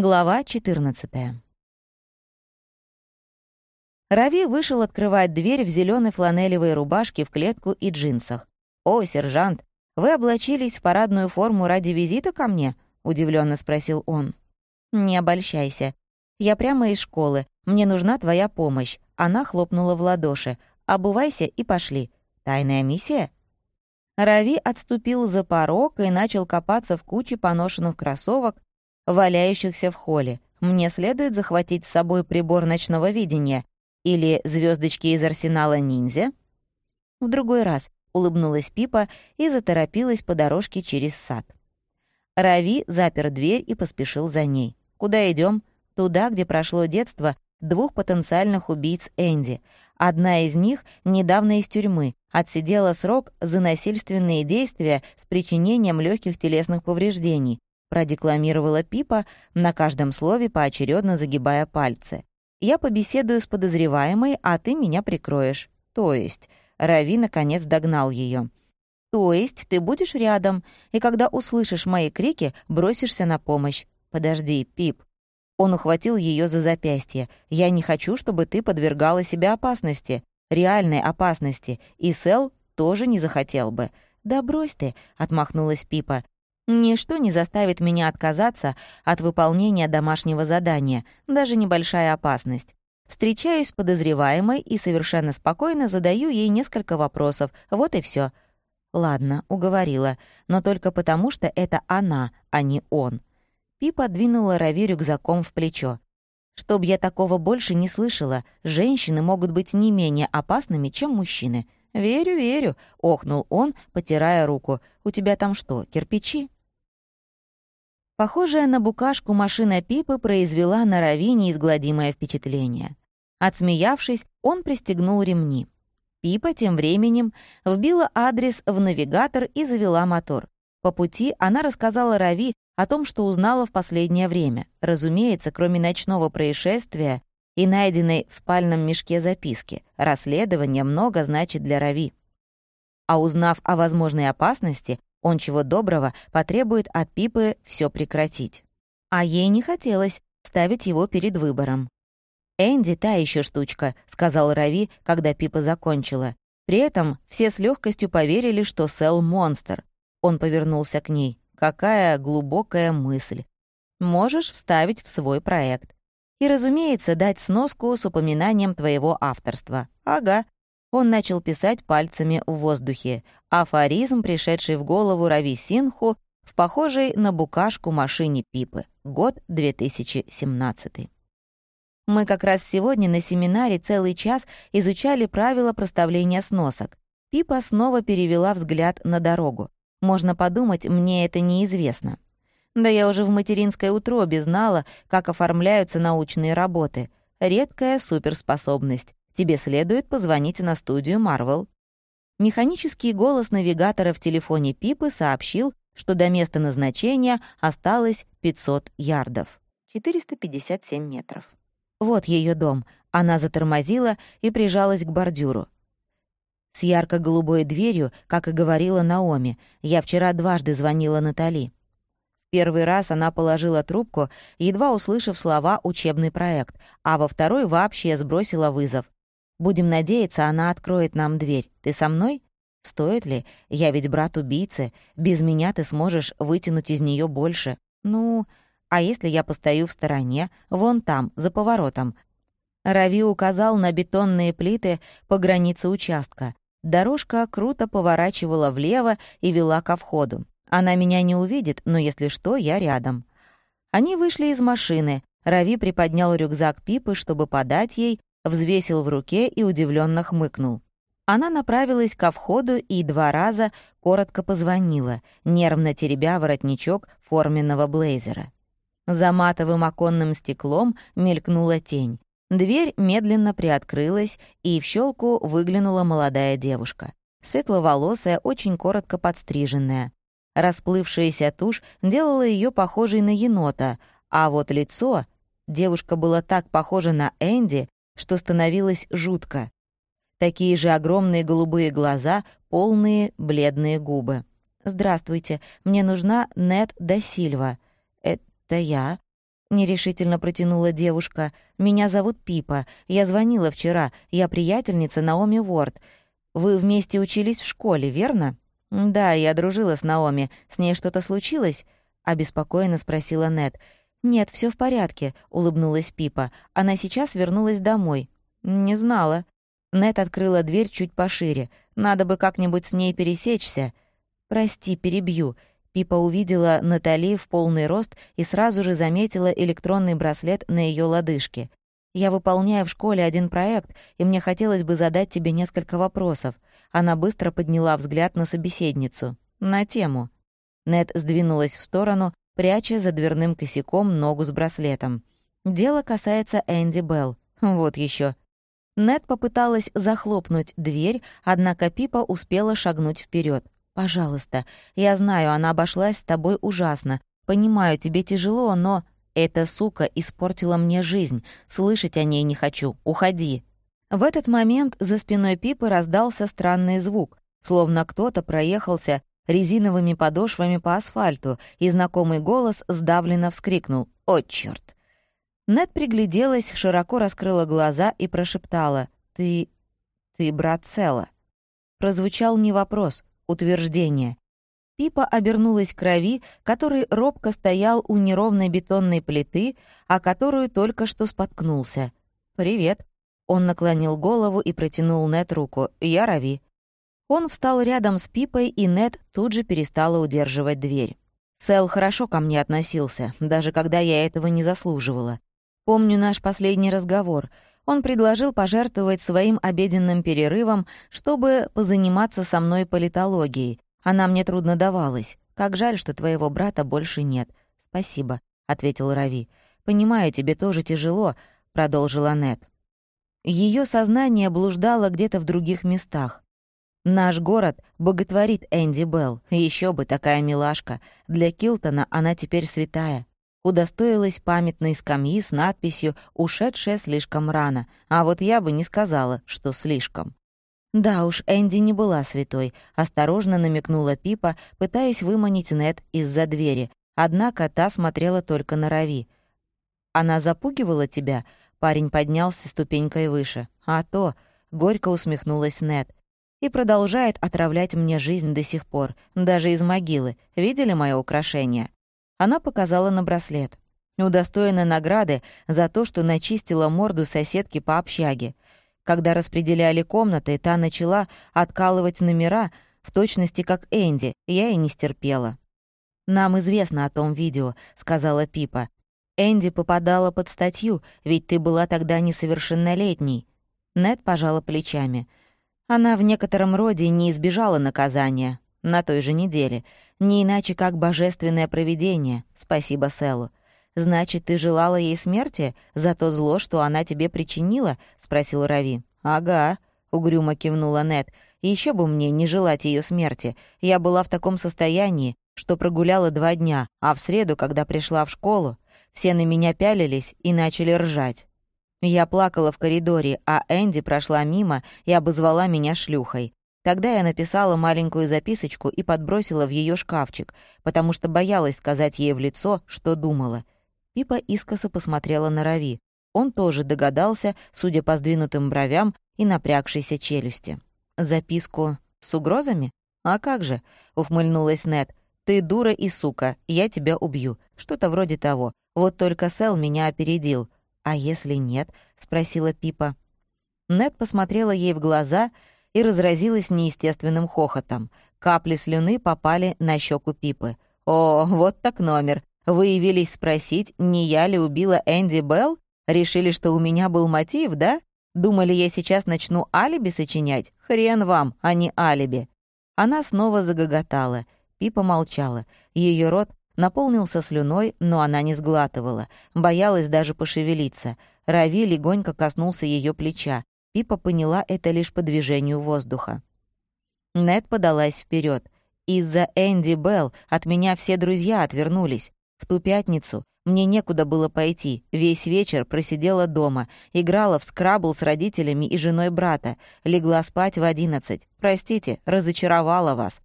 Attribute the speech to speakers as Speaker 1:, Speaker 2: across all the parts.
Speaker 1: Глава 14. Рави вышел открывать дверь в зеленой фланелевой рубашке в клетку и джинсах. «О, сержант, вы облачились в парадную форму ради визита ко мне?» — удивленно спросил он. «Не обольщайся. Я прямо из школы. Мне нужна твоя помощь». Она хлопнула в ладоши. «Обувайся и пошли. Тайная миссия?» Рави отступил за порог и начал копаться в куче поношенных кроссовок, валяющихся в холле. Мне следует захватить с собой прибор ночного видения или звездочки из арсенала ниндзя? В другой раз улыбнулась Пипа и заторопилась по дорожке через сад. Рави запер дверь и поспешил за ней. «Куда идем? Туда, где прошло детство двух потенциальных убийц Энди. Одна из них недавно из тюрьмы, отсидела срок за насильственные действия с причинением легких телесных повреждений, продекламировала Пипа, на каждом слове поочередно загибая пальцы. «Я побеседую с подозреваемой, а ты меня прикроешь». «То есть...» — Рави наконец догнал ее. «То есть ты будешь рядом, и когда услышишь мои крики, бросишься на помощь. Подожди, Пип». Он ухватил ее за запястье. «Я не хочу, чтобы ты подвергала себя опасности, реальной опасности, и Сэл тоже не захотел бы». «Да брось ты», — отмахнулась Пипа. Ничто не заставит меня отказаться от выполнения домашнего задания, даже небольшая опасность. Встречаюсь с подозреваемой и совершенно спокойно задаю ей несколько вопросов. Вот и все. Ладно, уговорила, но только потому, что это она, а не он. Пипа двинула Рави рюкзаком в плечо. Чтоб я такого больше не слышала, женщины могут быть не менее опасными, чем мужчины. «Верю, верю», — охнул он, потирая руку. «У тебя там что, кирпичи?» Похожая на букашку машина Пипы произвела на Рави неизгладимое впечатление. Отсмеявшись, он пристегнул ремни. Пипа тем временем вбила адрес в навигатор и завела мотор. По пути она рассказала Рави о том, что узнала в последнее время. Разумеется, кроме ночного происшествия и найденной в спальном мешке записки, расследование много значит для Рави. А узнав о возможной опасности, он чего доброго потребует от Пипы все прекратить. А ей не хотелось ставить его перед выбором. «Энди та еще штучка», — сказал Рави, когда Пипа закончила. При этом все с легкостью поверили, что Сэл — монстр. Он повернулся к ней. «Какая глубокая мысль. Можешь вставить в свой проект. И, разумеется, дать сноску с упоминанием твоего авторства. Ага, он начал писать пальцами в воздухе. Афоризм, пришедший в голову Рави Синху в похожей на букашку машине Пипы. Год 2017. Мы как раз сегодня на семинаре целый час изучали правила проставления сносок. Пипа снова перевела взгляд на дорогу. Можно подумать, мне это неизвестно. Да я уже в материнской утробе знала, как оформляются научные работы. Редкая суперспособность. Тебе следует позвонить на студию Marvel. Механический голос навигатора в телефоне Пипы сообщил, что до места назначения осталось 500 ярдов. 457 метров. Вот ее дом. Она затормозила и прижалась к бордюру. С ярко-голубой дверью, как и говорила Наоми, я вчера дважды звонила Натали. Первый раз она положила трубку, едва услышав слова «учебный проект», а во второй вообще сбросила вызов. Будем надеяться, она откроет нам дверь. Ты со мной? Стоит ли? Я ведь брат убийцы. Без меня ты сможешь вытянуть из нее больше. Ну, а если я постою в стороне, вон там, за поворотом? Рави указал на бетонные плиты по границе участка. Дорожка круто поворачивала влево и вела ко входу. Она меня не увидит, но если что, я рядом. Они вышли из машины. Рави приподнял рюкзак Пипы, чтобы подать ей, взвесил в руке и удивленно хмыкнул. Она направилась ко входу и два раза коротко позвонила, нервно теребя воротничок форменного блейзера. За матовым оконным стеклом мелькнула тень. Дверь медленно приоткрылась, и в щелку выглянула молодая девушка. Светловолосая, очень коротко подстриженная. Расплывшаяся тушь делала ее похожей на енота, а вот лицо... Девушка была так похожа на Энди, что становилось жутко. Такие же огромные голубые глаза, полные бледные губы. «Здравствуйте, мне нужна Нет да Сильва». «Это я». — нерешительно протянула девушка. «Меня зовут Пипа. Я звонила вчера. Я приятельница Наоми Уорд. Вы вместе учились в школе, верно?» «Да, я дружила с Наоми. С ней что-то случилось?» — обеспокоенно спросила Нет. «Нет, все в порядке», — улыбнулась Пипа. «Она сейчас вернулась домой». «Не знала». Нет открыла дверь чуть пошире. «Надо бы как-нибудь с ней пересечься». «Прости, перебью». Пипа увидела Натали в полный рост и сразу же заметила электронный браслет на ее лодыжке. «Я выполняю в школе один проект, и мне хотелось бы задать тебе несколько вопросов». Она быстро подняла взгляд на собеседницу. «На тему». Нет сдвинулась в сторону, пряча за дверным косяком ногу с браслетом. Дело касается Энди Белл. Вот еще. Нет попыталась захлопнуть дверь, однако Пипа успела шагнуть вперед. «Пожалуйста, я знаю, она обошлась с тобой ужасно. Понимаю, тебе тяжело, но...» «Эта сука испортила мне жизнь. Слышать о ней не хочу. Уходи». В этот момент за спиной Пипы раздался странный звук, словно кто-то проехался резиновыми подошвами по асфальту, и знакомый голос сдавленно вскрикнул «О, чёрт!». Нед пригляделась, широко раскрыла глаза и прошептала «Ты... ты брат Села». Прозвучал не вопрос, утверждение. Пипа обернулась к Рави, который робко стоял у неровной бетонной плиты, о которую только что споткнулся. «Привет». Он наклонил голову и протянул Нет руку. «Я Рави». Он встал рядом с Пипой, и Нет тут же перестала удерживать дверь. Сэл хорошо ко мне относился, даже когда я этого не заслуживала. Помню наш последний разговор. Он предложил пожертвовать своим обеденным перерывом, чтобы позаниматься со мной политологией. Она мне трудно давалась. Как жаль, что твоего брата больше нет. Спасибо, ответил Рави. Понимаю, тебе тоже тяжело, продолжила Нет. Ее сознание блуждало где-то в других местах. Наш город боготворит Энди Белл. Еще бы, такая милашка. Для Килтона она теперь святая. Удостоилась памятной скамьи с надписью «Ушедшая слишком рано». А вот я бы не сказала, что слишком. Да уж, Энди не была святой, осторожно намекнула Пипа, пытаясь выманить Нет из-за двери. Однако та смотрела только на Рави. «Она запугивала тебя?» Парень поднялся ступенькой выше. «А то!» — горько усмехнулась Нет и продолжает отравлять мне жизнь до сих пор, даже из могилы. Видели мое украшение?» Она показала на браслет. Удостоена награды за то, что начистила морду соседки по общаге. Когда распределяли комнаты, та начала откалывать номера, в точности как Энди, я и не стерпела. «Нам известно о том видео», — сказала Пипа. «Энди попадала под статью, ведь ты была тогда несовершеннолетней». Нед пожала плечами. Она в некотором роде не избежала наказания на той же неделе, не иначе как божественное провидение, спасибо Селу. «Значит, ты желала ей смерти за то зло, что она тебе причинила?» — спросил Рави. «Ага», — угрюмо кивнула Нет. Еще бы мне не желать ее смерти. Я была в таком состоянии, что прогуляла два дня, а в среду, когда пришла в школу, все на меня пялились и начали ржать. Я плакала в коридоре, а Энди прошла мимо и обозвала меня шлюхой. Тогда я написала маленькую записочку и подбросила в ее шкафчик, потому что боялась сказать ей в лицо, что думала. Пипа искоса посмотрела на Рави. Он тоже догадался, судя по сдвинутым бровям и напрягшейся челюсти. «Записку с угрозами? А как же?» — ухмыльнулась Нет. «Ты дура и сука, я тебя убью». Что-то вроде того. Вот только Сэл меня опередил. «А если нет?» — спросила Пипа. Нед посмотрела ей в глаза и разразилась неестественным хохотом. Капли слюны попали на щеку Пипы. «О, вот так номер. Вы явились спросить, не я ли убила Энди Белл? Решили, что у меня был мотив, да? Думали, я сейчас начну алиби сочинять? Хрен вам, а не алиби». Она снова загоготала. Пипа молчала. Ее рот наполнился слюной, но она не сглатывала, боялась даже пошевелиться. Рави легонько коснулся ее плеча. Пипа поняла это лишь по движению воздуха. Нед подалась вперед. Из-за Энди Белл от меня все друзья отвернулись. В ту пятницу мне некуда было пойти. Весь вечер просидела дома, играла в скрабл с родителями и женой брата, легла спать в одиннадцать. Простите, разочаровала вас.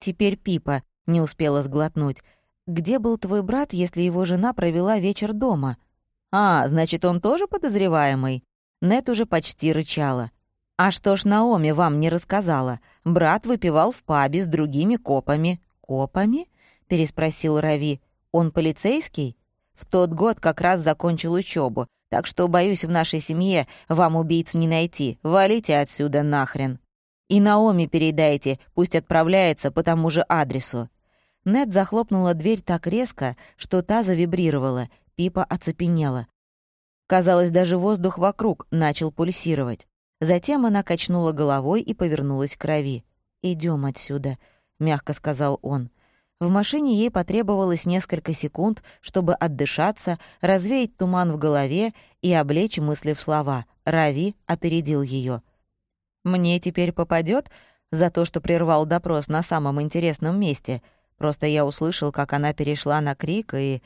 Speaker 1: Теперь Пипа не успела сглотнуть. Где был твой брат, если его жена провела вечер дома?» «А, значит, он тоже подозреваемый?» Нет уже почти рычала. «А что ж Наоми вам не рассказала? Брат выпивал в пабе с другими копами». «Копами?» — переспросил Рави. «Он полицейский?» «В тот год как раз закончил учебу, так что, боюсь, в нашей семье вам убийц не найти. Валите отсюда нахрен. И Наоми передайте, пусть отправляется по тому же адресу». Нед захлопнула дверь так резко, что та завибрировала, Пипа оцепенела. Казалось, даже воздух вокруг начал пульсировать. Затем она качнула головой и повернулась к крови. «Идем отсюда», — мягко сказал он. В машине ей потребовалось несколько секунд, чтобы отдышаться, развеять туман в голове и облечь мысли в слова. Рави опередил ее. «Мне теперь попадет за то, что прервал допрос на самом интересном месте. Просто я услышал, как она перешла на крик, и...»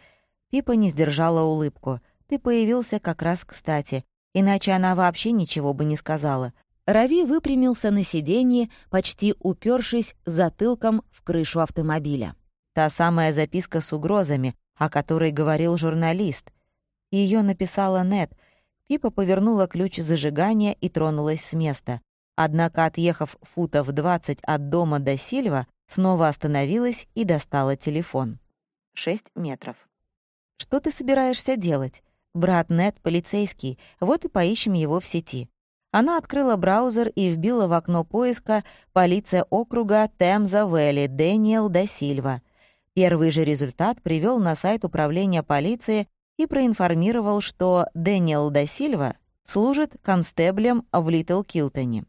Speaker 1: Пипа не сдержала улыбку. «Ты появился как раз кстати иначе она вообще ничего бы не сказала. Рави выпрямился на сиденье, почти упершись затылком в крышу автомобиля. Та самая записка с угрозами, о которой говорил журналист. Ее написала Нет. Пипа повернула ключ зажигания и тронулась с места. Однако, отъехав футов 20 от дома до Сильва, снова остановилась и достала телефон. Шесть метров. «Что ты собираешься делать?» Брат Нет полицейский, вот и поищем его в сети. Она открыла браузер и вбила в окно поиска «Полиция округа Темза-Вэлли Дэниел да Сильва». Первый же результат привел на сайт управления полиции и проинформировал, что Дэниел да Сильва служит констеблем в Литл Килтоне.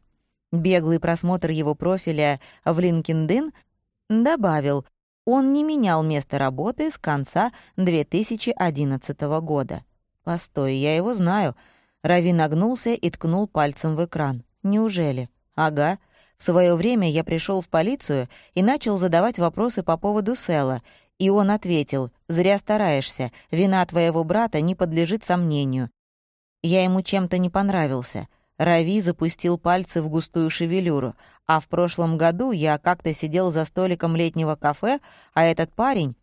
Speaker 1: Беглый просмотр его профиля в LinkedIn добавил, он не менял место работы с конца 2011 года. «Постой, я его знаю». Рави нагнулся и ткнул пальцем в экран. «Неужели?» «Ага. В свое время я пришел в полицию и начал задавать вопросы по поводу Села, и он ответил, «Зря стараешься, вина твоего брата не подлежит сомнению». Я ему чем-то не понравился. Рави запустил пальцы в густую шевелюру, а в прошлом году я как-то сидел за столиком летнего кафе, а этот парень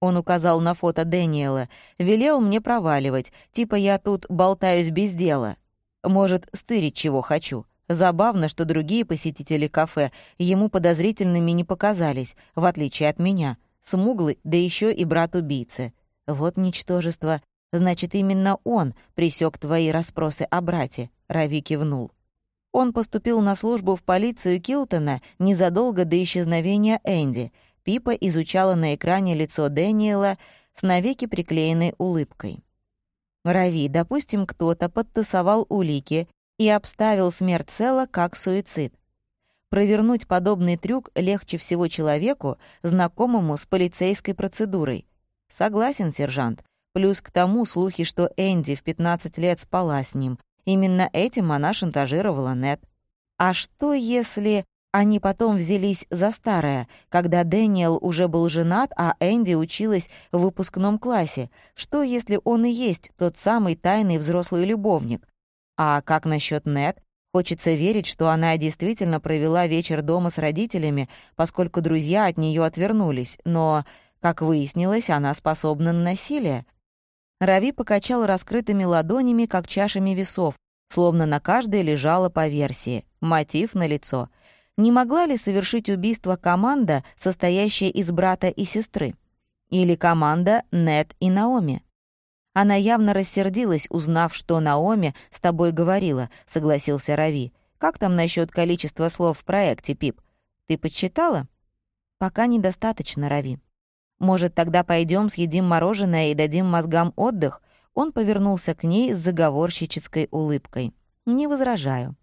Speaker 1: он указал на фото Дэниела. Велел мне проваливать, типа я тут болтаюсь без дела. Может, стырить чего хочу. Забавно, что другие посетители кафе ему подозрительными не показались, в отличие от меня. Смуглый, да еще и брат убийцы. Вот ничтожество. Значит, именно он присек твои расспросы о брате. Рави кивнул. Он поступил на службу в полицию Килтона незадолго до исчезновения Энди — Пипа изучала на экране лицо Дэниела с навеки приклеенной улыбкой. Рави, допустим, кто-то подтасовал улики и обставил смерть Села как суицид. Провернуть подобный трюк легче всего человеку, знакомому с полицейской процедурой. Согласен, сержант. Плюс к тому слухи, что Энди в 15 лет спала с ним. Именно этим она шантажировала Нет. А что если... Они потом взялись за старое, когда Дэниел уже был женат, а Энди училась в выпускном классе. Что, если он и есть тот самый тайный взрослый любовник? А как насчет Нет? Хочется верить, что она действительно провела вечер дома с родителями, поскольку друзья от нее отвернулись, но, как выяснилось, она способна на насилие. Рави покачал раскрытыми ладонями, как чашами весов, словно на каждой лежала по версии. Мотив налицо — не могла ли совершить убийство команда, состоящая из брата и сестры? Или команда Нет и Наоми? Она явно рассердилась, узнав, что Наоми с тобой говорила, согласился Рави. Как там насчет количества слов в проекте, Пип? Ты подсчитала? Пока недостаточно, Рави. Может, тогда пойдем съедим мороженое и дадим мозгам отдых? Он повернулся к ней с заговорщической улыбкой. Не возражаю.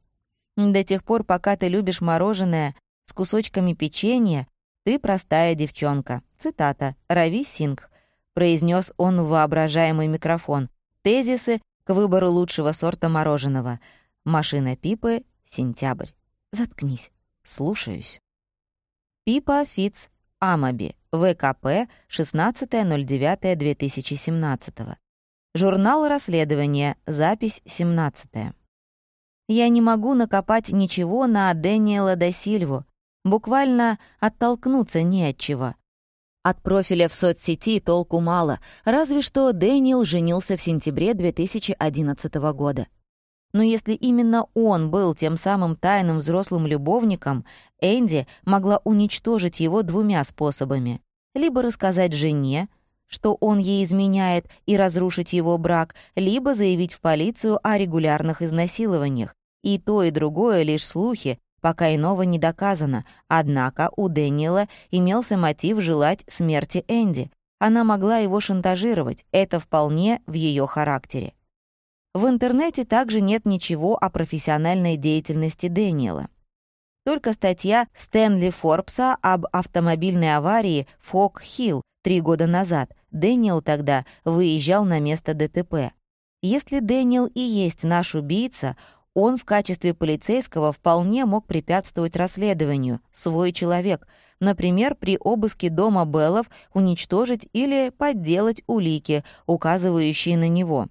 Speaker 1: До тех пор, пока ты любишь мороженое с кусочками печенья, ты простая девчонка. Цитата. Рави Синг. Произнес он в воображаемый микрофон. Тезисы к выбору лучшего сорта мороженого. Машина Пипы. Сентябрь. Заткнись. Слушаюсь. Пипа Фиц Амаби. ВКП 16.09.2017. Журнал расследования. Запись 17. Я не могу накопать ничего на Дэниела да буквально оттолкнуться не от чего. От профиля в соцсети толку мало, разве что Дэниел женился в сентябре 2011 года. Но если именно он был тем самым тайным взрослым любовником, Энди могла уничтожить его двумя способами. Либо рассказать жене, что он ей изменяет, и разрушить его брак, либо заявить в полицию о регулярных изнасилованиях. И то, и другое лишь слухи, пока иного не доказано. Однако у Дэниела имелся мотив желать смерти Энди. Она могла его шантажировать, это вполне в ее характере. В интернете также нет ничего о профессиональной деятельности Дэниела. Только статья Стэнли Форбса об автомобильной аварии Фокс-Хилл три года назад. Дэниел тогда выезжал на место ДТП. Если Дэниел и есть наш убийца, он в качестве полицейского вполне мог препятствовать расследованию, свой человек, например, при обыске дома Беллов уничтожить или подделать улики, указывающие на него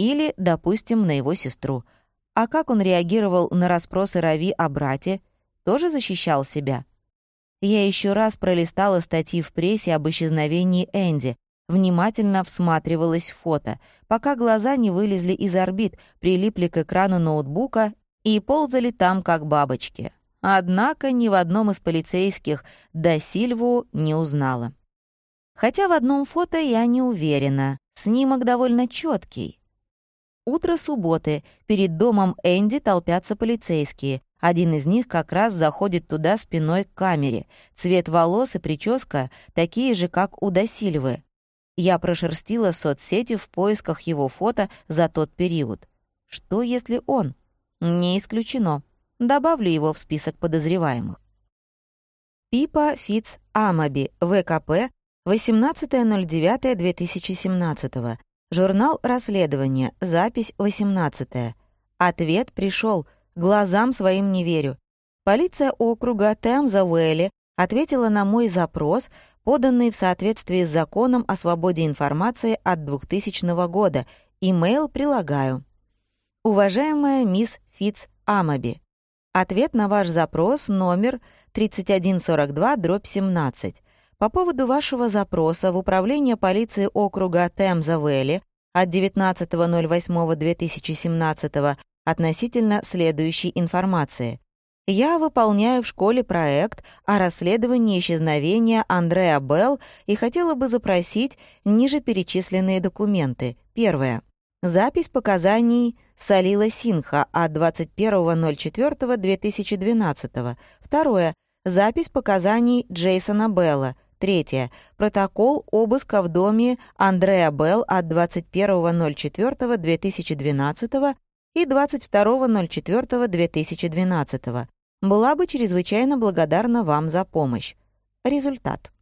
Speaker 1: или, допустим, на его сестру. А как он реагировал на расспросы Рави о брате? Тоже защищал себя? Я еще раз пролистала статьи в прессе об исчезновении Энди, внимательно всматривалась в фото, пока глаза не вылезли из орбит, прилипли к экрану ноутбука и ползали там, как бабочки. Однако ни в одном из полицейских до Сильву не узнала. Хотя в одном фото я не уверена. Снимок довольно четкий. Утро субботы. Перед домом Энди толпятся полицейские. Один из них как раз заходит туда спиной к камере. Цвет волос и прическа такие же, как у Досильвы. Я прошерстила соцсети в поисках его фото за тот период. Что, если он? Не исключено. Добавлю его в список подозреваемых. Пипа Фиц Амаби, ВКП, 18.09.2017. Журнал расследования, запись 18. Ответ пришел. Глазам своим не верю. Полиция округа Темза-Уэлли ответила на мой запрос, поданный в соответствии с законом о свободе информации от 2000 года. Имейл прилагаю. Уважаемая мисс Фитц Амаби, ответ на ваш запрос номер 3142-17. По поводу вашего запроса в Управление полиции округа Темза-Вэлли от 19.08.2017 относительно следующей информации. Я выполняю в школе проект о расследовании исчезновения Андреа Белл и хотела бы запросить ниже перечисленные документы. Первое. Запись показаний Салила Синха от 21.04.2012. Второе. Запись показаний Джейсона Белла. Третье. Протокол обыска в доме Андреа Белл от 21.04.2012 и 22.04.2012. Была бы чрезвычайно благодарна вам за помощь. Результат.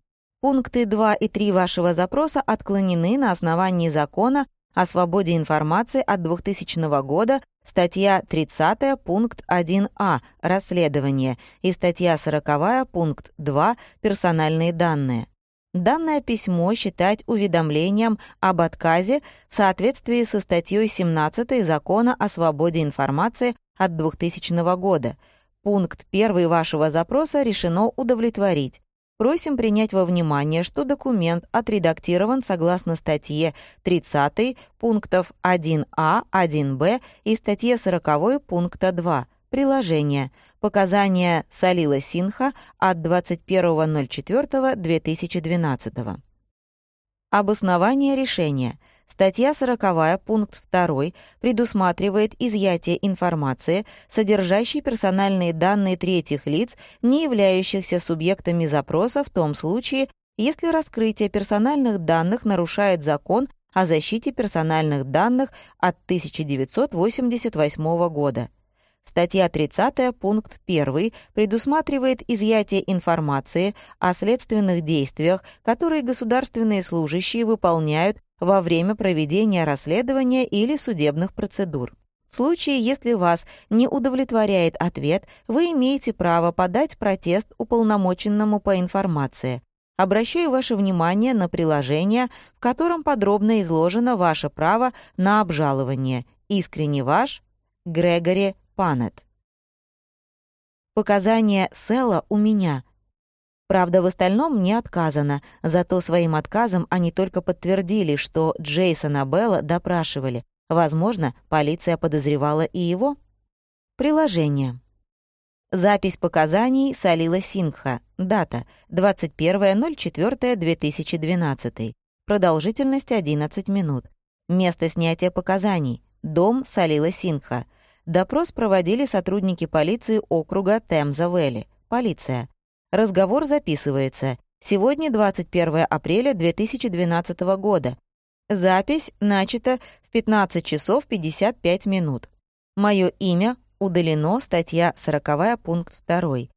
Speaker 1: Пункты 2 и 3 вашего запроса отклонены на основании закона о свободе информации от 2000 года, статья 30, пункт 1а «Расследование» и статья 40, пункт 2 «Персональные данные». Данное письмо считать уведомлением об отказе в соответствии со статьей 17 Закона о свободе информации от 2000 года. Пункт 1 вашего запроса решено удовлетворить. Просим принять во внимание, что документ отредактирован согласно статье 30 пунктов 1а, 1б и статье 40 пункта 2. Приложение. Показания Салила Синха от 21.04.2012. Обоснование решения. Статья 40, пункт 2, предусматривает изъятие информации, содержащей персональные данные третьих лиц, не являющихся субъектами запроса в том случае, если раскрытие персональных данных нарушает закон о защите персональных данных от 1988 года. Статья 30, пункт 1 предусматривает изъятие информации о следственных действиях, которые государственные служащие выполняют во время проведения расследования или судебных процедур. В случае, если вас не удовлетворяет ответ, вы имеете право подать протест уполномоченному по информации. Обращаю ваше внимание на приложение, в котором подробно изложено ваше право на обжалование. Искренне ваш, Грегори Панет. Показания Села у меня. Правда, в остальном не отказано, зато своим отказом они только подтвердили, что Джейсона Белла допрашивали. Возможно, полиция подозревала и его. Приложение. Запись показаний Салила Сингха. Дата 21.04.2012. Продолжительность 11 минут. Место снятия показаний. Дом Салила Сингха. Допрос проводили сотрудники полиции округа Темза-Вэлли. Полиция. Разговор записывается. Сегодня 21 апреля 2012 года. Запись начата в 15 часов 55 минут. Мое имя удалено, статья 40, пункт 2.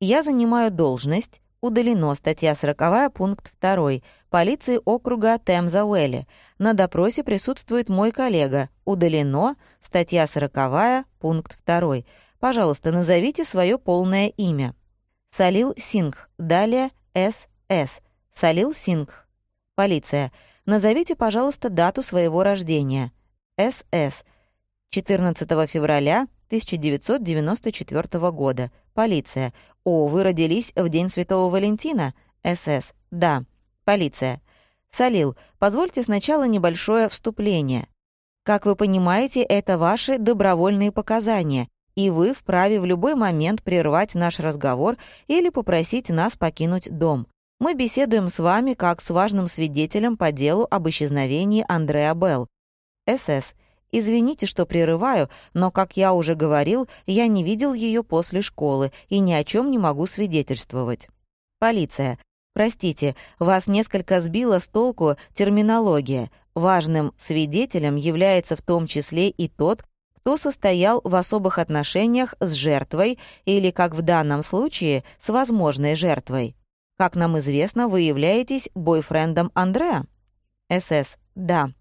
Speaker 1: Я занимаю должность, удалено, статья 40, пункт 2, полиции округа Темза-Уэлли. На допросе присутствует мой коллега, удалено, статья 40, пункт 2. Пожалуйста, назовите свое полное имя. Салил Сингх. Далее СС. Салил Сингх. Полиция. Назовите, пожалуйста, дату своего рождения. СС. 14 февраля 1994 года. Полиция. О, вы родились в День Святого Валентина? СС. Да. Полиция. Салил, позвольте сначала небольшое вступление. Как вы понимаете, это ваши добровольные показания, и вы вправе в любой момент прервать наш разговор или попросить нас покинуть дом. Мы беседуем с вами как с важным свидетелем по делу об исчезновении Андреа Белл. СС. Извините, что прерываю, но, как я уже говорил, я не видел ее после школы и ни о чем не могу свидетельствовать. Полиция. Простите, вас несколько сбила с толку терминология. Важным свидетелем является в том числе и тот, кто состоял в особых отношениях с жертвой или, как в данном случае, с возможной жертвой. Как нам известно, вы являетесь бойфрендом Андреа? СС. Да.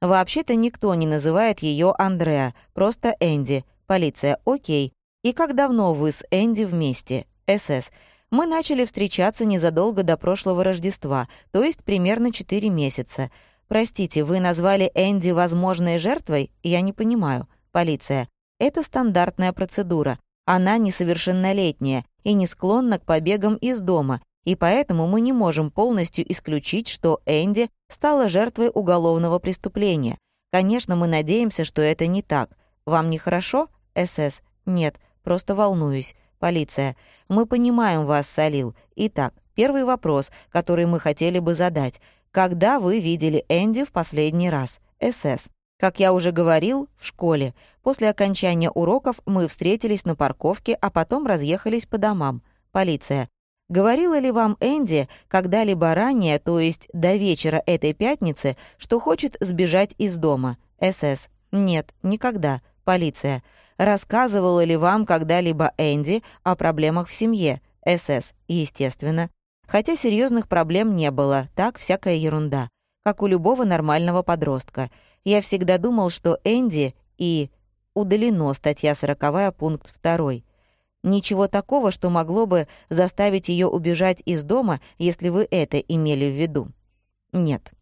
Speaker 1: Вообще-то никто не называет ее Андреа, просто Энди. Полиция. Окей. И как давно вы с Энди вместе? СС. Мы начали встречаться незадолго до прошлого Рождества, то есть примерно 4 месяца. Простите, вы назвали Энди возможной жертвой? Я не понимаю. Полиция. Это стандартная процедура. Она несовершеннолетняя и не склонна к побегам из дома, и поэтому мы не можем полностью исключить, что Энди стала жертвой уголовного преступления. Конечно, мы надеемся, что это не так. Вам нехорошо? СС. Нет, просто волнуюсь. Полиция. Мы понимаем вас, Салил. Итак, первый вопрос, который мы хотели бы задать. Когда вы видели Энди в последний раз? СС. Как я уже говорил, в школе. После окончания уроков мы встретились на парковке, а потом разъехались по домам. Полиция. Говорила ли вам Энди когда-либо ранее, то есть до вечера этой пятницы, что хочет сбежать из дома? СС. Нет, никогда. Полиция. Рассказывала ли вам когда-либо Энди о проблемах в семье? СС. Естественно. Хотя серьезных проблем не было, так всякая ерунда. Как у любого нормального подростка. Я всегда думал, что Энди и удалено статья 40 пункт 2. Ничего такого, что могло бы заставить ее убежать из дома, если вы это имели в виду. Нет.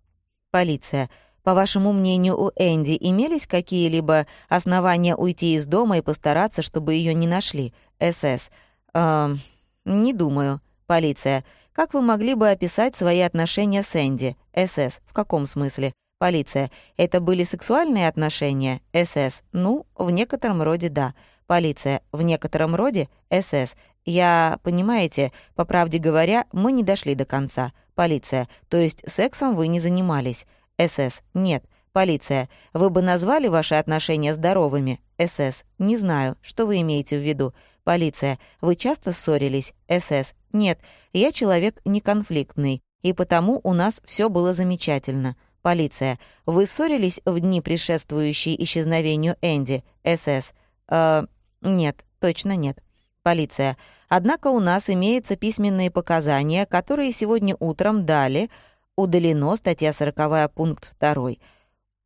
Speaker 1: Полиция. По вашему мнению, у Энди имелись какие-либо основания уйти из дома и постараться, чтобы ее не нашли? СС. Эм, не думаю. Полиция. Как вы могли бы описать свои отношения с Энди? СС. В каком смысле? Полиция. Это были сексуальные отношения? СС. Ну, в некотором роде да. Полиция. В некотором роде? СС. Я, понимаете, по правде говоря, мы не дошли до конца. Полиция. То есть сексом вы не занимались? СС. Нет. Полиция. Вы бы назвали ваши отношения здоровыми? СС. Не знаю. Что вы имеете в виду? Полиция. Вы часто ссорились? СС. Нет. Я человек неконфликтный, и потому у нас все было замечательно. Полиция. Вы ссорились в дни, предшествующие исчезновению Энди? СС. Э, нет, точно нет. Полиция. Однако у нас имеются письменные показания, которые сегодня утром дали. Удалено статья 40 пункт 2.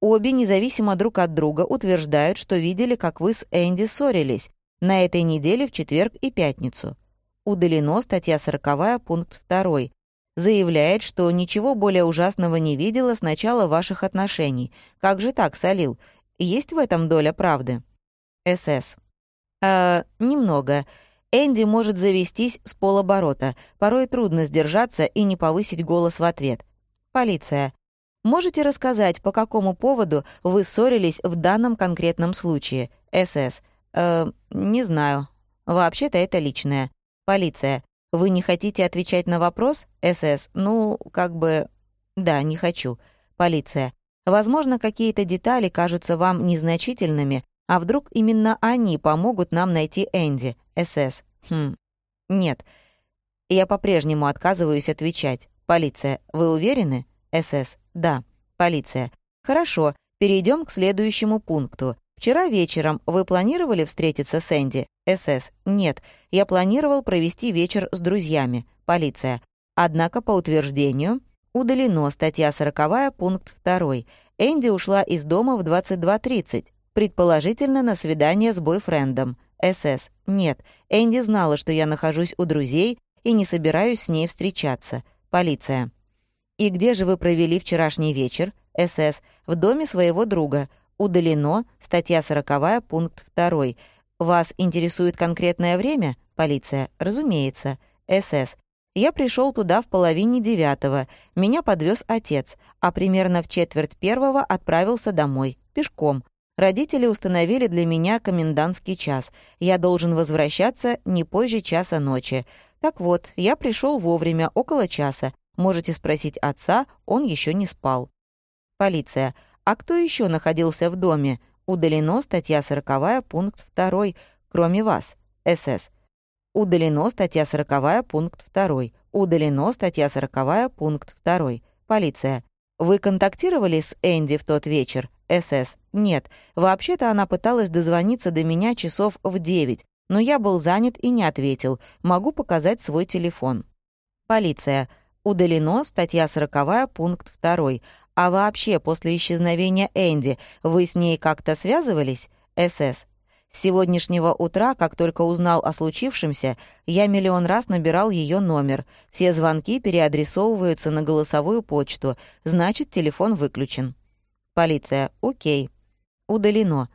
Speaker 1: Обе, независимо друг от друга, утверждают, что видели, как вы с Энди ссорились на этой неделе в четверг и пятницу. Удалено статья 40 пункт 2 заявляет, что ничего более ужасного не видела с начала ваших отношений. Как же так, Салил? Есть в этом доля правды? СС. Э, немного. Энди может завестись с полоборота. Порой трудно сдержаться и не повысить голос в ответ. Полиция. Можете рассказать, по какому поводу вы ссорились в данном конкретном случае? СС. Э, не знаю. Вообще-то это личное. Полиция. Вы не хотите отвечать на вопрос? СС. Ну, как бы... Да, не хочу. Полиция. Возможно, какие-то детали кажутся вам незначительными, а вдруг именно они помогут нам найти Энди? СС. Хм. Нет. Я по-прежнему отказываюсь отвечать. Полиция. Вы уверены? СС. Да. Полиция. Хорошо. Перейдем к следующему пункту. Вчера вечером вы планировали встретиться с Энди? СС. Нет. Я планировал провести вечер с друзьями. Полиция. Однако, по утверждению, удалено статья 40, пункт 2. Энди ушла из дома в 22.30, предположительно на свидание с бойфрендом. СС. Нет. Энди знала, что я нахожусь у друзей и не собираюсь с ней встречаться. Полиция. «И где же вы провели вчерашний вечер?» СС. «В доме своего друга. Удалено. Статья 40, пункт 2. Вас интересует конкретное время?» Полиция. «Разумеется». СС. «Я пришел туда в половине девятого. Меня подвез отец, а примерно в четверть первого отправился домой. Пешком. Родители установили для меня комендантский час. Я должен возвращаться не позже часа ночи. Так вот, я пришел вовремя, около часа. Можете спросить отца, он еще не спал. Полиция. А кто еще находился в доме? Удалено статья 40, пункт 2, кроме вас. СС. Удалено статья 40, пункт 2. Удалено статья 40, пункт 2. Полиция. Вы контактировали с Энди в тот вечер? СС. Нет. Вообще-то она пыталась дозвониться до меня часов в 9, но я был занят и не ответил. Могу показать свой телефон. Полиция. Удалено статья 40, пункт 2. А вообще, после исчезновения Энди, вы с ней как-то связывались? СС. С сегодняшнего утра, как только узнал о случившемся, я миллион раз набирал ее номер. Все звонки переадресовываются на голосовую почту, значит, телефон выключен. Полиция. Окей. Удалено.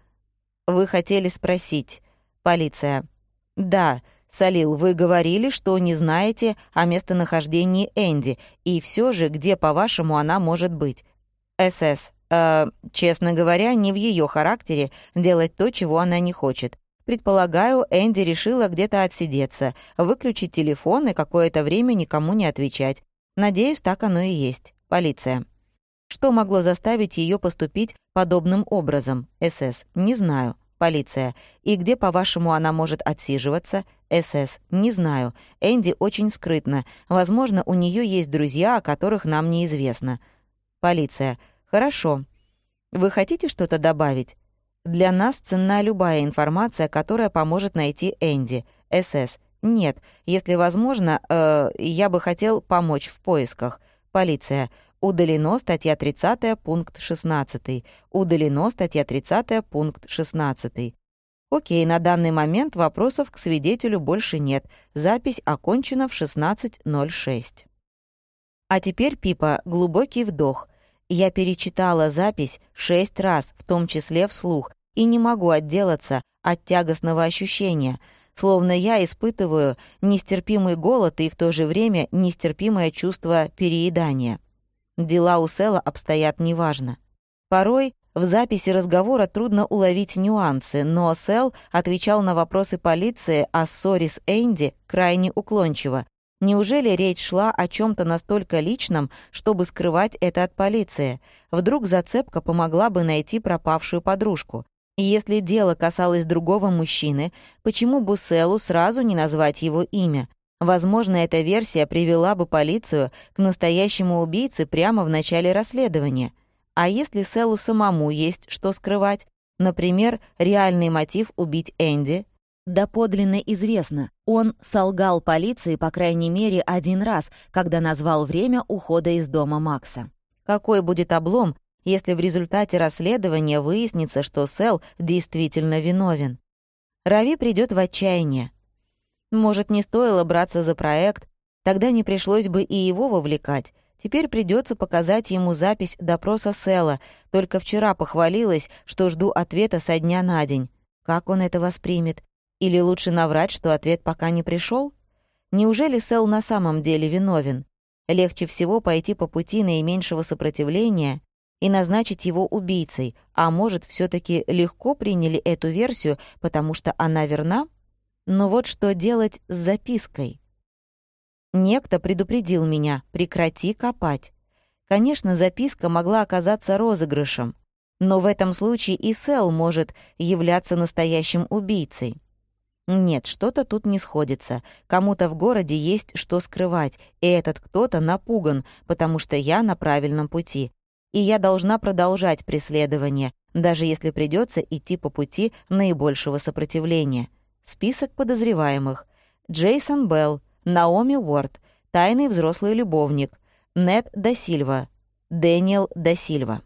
Speaker 1: Вы хотели спросить. Полиция. Да. Салил, вы говорили, что не знаете о местонахождении Энди, и все же, где, по-вашему, она может быть? СС. Э, честно говоря, не в ее характере делать то, чего она не хочет. Предполагаю, Энди решила где-то отсидеться, выключить телефон и какое-то время никому не отвечать. Надеюсь, так оно и есть. Полиция. Что могло заставить ее поступить подобным образом? СС. Не знаю. Полиция. И где, по-вашему, она может отсиживаться? СС. Не знаю. Энди очень скрытна. Возможно, у нее есть друзья, о которых нам неизвестно. Полиция. Хорошо. Вы хотите что-то добавить? Для нас ценна любая информация, которая поможет найти Энди. СС. Нет. Если возможно, э, я бы хотел помочь в поисках. Полиция. Удалено статья 30, пункт 16. Удалено статья 30, пункт 16. Окей, на данный момент вопросов к свидетелю больше нет. Запись окончена в 16.06. А теперь, Пипа, глубокий вдох. Я перечитала запись шесть раз, в том числе вслух, и не могу отделаться от тягостного ощущения, словно я испытываю нестерпимый голод и в то же время нестерпимое чувство переедания. Дела у Сэла обстоят неважно. Порой в записи разговора трудно уловить нюансы, но Сэл отвечал на вопросы полиции о ссоре с Энди крайне уклончиво. Неужели речь шла о чем то настолько личном, чтобы скрывать это от полиции? Вдруг зацепка помогла бы найти пропавшую подружку? И если дело касалось другого мужчины, почему бы Сэлу сразу не назвать его имя? Возможно, эта версия привела бы полицию к настоящему убийце прямо в начале расследования. А если Селу самому есть что скрывать? Например, реальный мотив убить Энди? Да подлинно известно, он солгал полиции по крайней мере один раз, когда назвал время ухода из дома Макса. Какой будет облом, если в результате расследования выяснится, что Сел действительно виновен? Рави придет в отчаяние. Может, не стоило браться за проект, тогда не пришлось бы и его вовлекать. Теперь придется показать ему запись допроса Села. Только вчера похвалилась, что жду ответа со дня на день. Как он это воспримет? Или лучше наврать, что ответ пока не пришел? Неужели Сэл на самом деле виновен? Легче всего пойти по пути наименьшего сопротивления и назначить его убийцей, а может, все таки легко приняли эту версию, потому что она верна? Но вот что делать с запиской? Некто предупредил меня «прекрати копать». Конечно, записка могла оказаться розыгрышем, но в этом случае и Сэл может являться настоящим убийцей. Нет, что-то тут не сходится. Кому-то в городе есть что скрывать, и этот кто-то напуган, потому что я на правильном пути. И я должна продолжать преследование, даже если придется идти по пути наибольшего сопротивления. Список подозреваемых. Джейсон Белл, Наоми Уорд, тайный взрослый любовник, Нед да Сильва, Дэниел да Сильва.